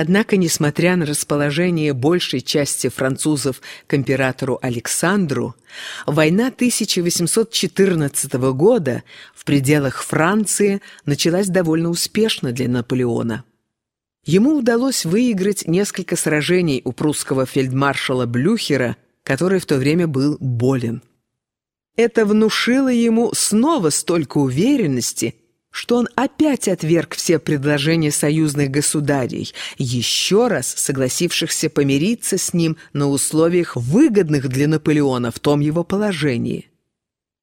Однако, несмотря на расположение большей части французов к императору Александру, война 1814 года в пределах Франции началась довольно успешно для Наполеона. Ему удалось выиграть несколько сражений у прусского фельдмаршала Блюхера, который в то время был болен. Это внушило ему снова столько уверенности, что он опять отверг все предложения союзных государей, еще раз согласившихся помириться с ним на условиях, выгодных для Наполеона в том его положении.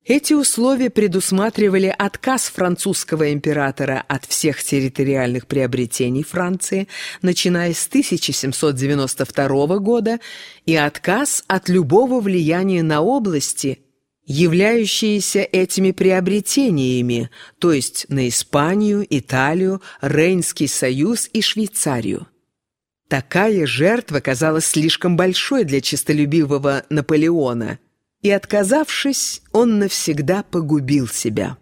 Эти условия предусматривали отказ французского императора от всех территориальных приобретений Франции, начиная с 1792 года, и отказ от любого влияния на области – являющиеся этими приобретениями, то есть на Испанию, Италию, Рейнский союз и Швейцарию. Такая жертва казалась слишком большой для честолюбивого Наполеона, и, отказавшись, он навсегда погубил себя.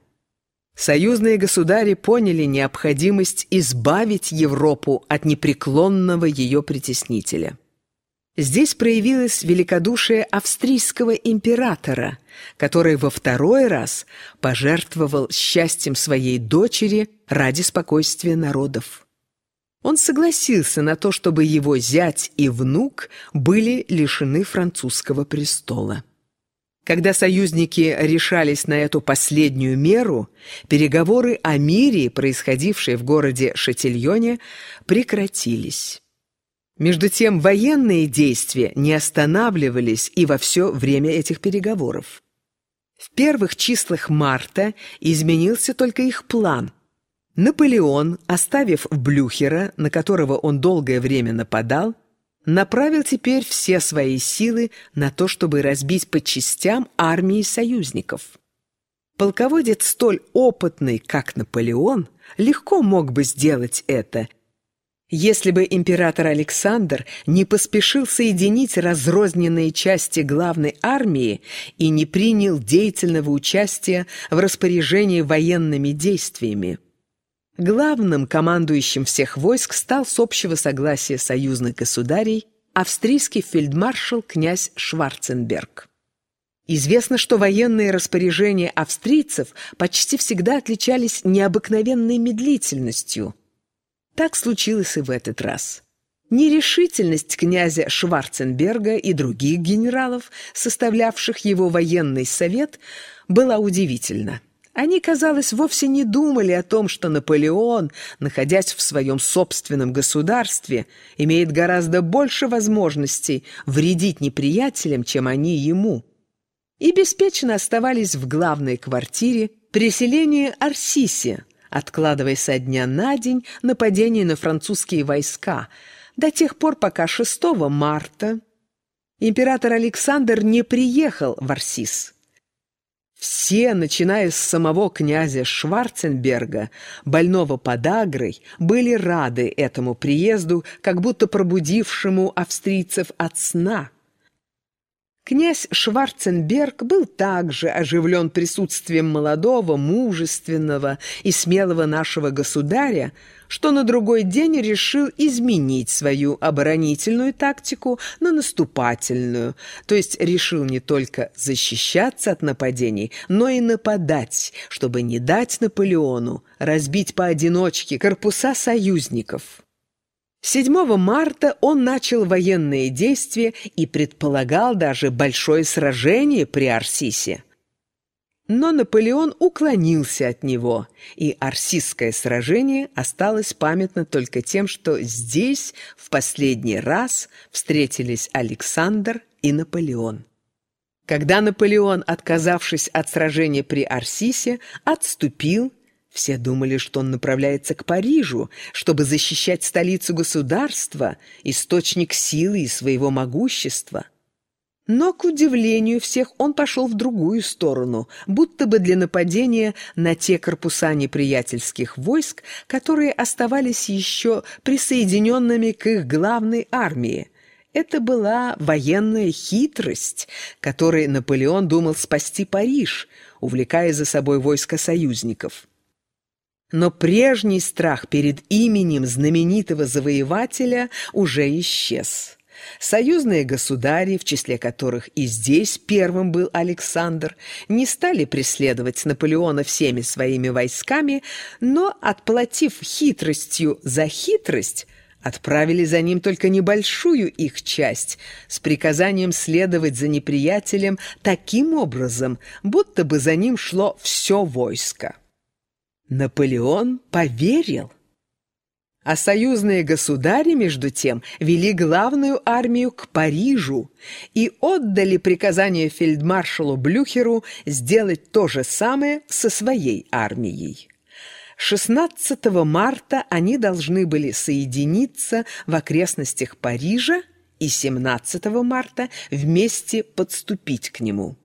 Союзные государи поняли необходимость избавить Европу от непреклонного ее притеснителя. Здесь проявилось великодушие австрийского императора, который во второй раз пожертвовал счастьем своей дочери ради спокойствия народов. Он согласился на то, чтобы его зять и внук были лишены французского престола. Когда союзники решались на эту последнюю меру, переговоры о мире, происходившие в городе Шатильоне, прекратились. Между тем военные действия не останавливались и во все время этих переговоров. В первых числах марта изменился только их план. Наполеон, оставив Блюхера, на которого он долгое время нападал, направил теперь все свои силы на то, чтобы разбить по частям армии союзников. Полководец столь опытный, как Наполеон, легко мог бы сделать это – если бы император Александр не поспешил соединить разрозненные части главной армии и не принял деятельного участия в распоряжении военными действиями. Главным командующим всех войск стал с общего согласия союзных государей австрийский фельдмаршал князь Шварценберг. Известно, что военные распоряжения австрийцев почти всегда отличались необыкновенной медлительностью – так случилось и в этот раз. Нерешительность князя Шварценберга и других генералов, составлявших его военный совет, была удивительна. Они, казалось, вовсе не думали о том, что Наполеон, находясь в своем собственном государстве, имеет гораздо больше возможностей вредить неприятелям, чем они ему. И беспечно оставались в главной квартире при селении Арсисе, откладывая со дня на день нападение на французские войска, до тех пор, пока 6 марта император Александр не приехал в Арсис. Все, начиная с самого князя Шварценберга, больного подагрой, были рады этому приезду, как будто пробудившему австрийцев от сна – Князь Шварценберг был также оживлен присутствием молодого, мужественного и смелого нашего государя, что на другой день решил изменить свою оборонительную тактику на наступательную, то есть решил не только защищаться от нападений, но и нападать, чтобы не дать Наполеону разбить поодиночке корпуса союзников. 7 марта он начал военные действия и предполагал даже большое сражение при Арсисе. Но Наполеон уклонился от него, и Арсисское сражение осталось памятно только тем, что здесь в последний раз встретились Александр и Наполеон. Когда Наполеон, отказавшись от сражения при Арсисе, отступил все думали, что он направляется к Парижу, чтобы защищать столицу государства, источник силы и своего могущества. Но, к удивлению всех, он пошел в другую сторону, будто бы для нападения на те корпуса неприятельских войск, которые оставались еще присоединенными к их главной армии. Это была военная хитрость, которой Наполеон думал спасти Париж, увлекая за собой войско союзников. Но прежний страх перед именем знаменитого завоевателя уже исчез. Союзные государи, в числе которых и здесь первым был Александр, не стали преследовать Наполеона всеми своими войсками, но, отплатив хитростью за хитрость, отправили за ним только небольшую их часть с приказанием следовать за неприятелем таким образом, будто бы за ним шло все войско. Наполеон поверил – а союзные государи, между тем, вели главную армию к Парижу и отдали приказание фельдмаршалу Блюхеру сделать то же самое со своей армией. 16 марта они должны были соединиться в окрестностях Парижа и 17 марта вместе подступить к нему.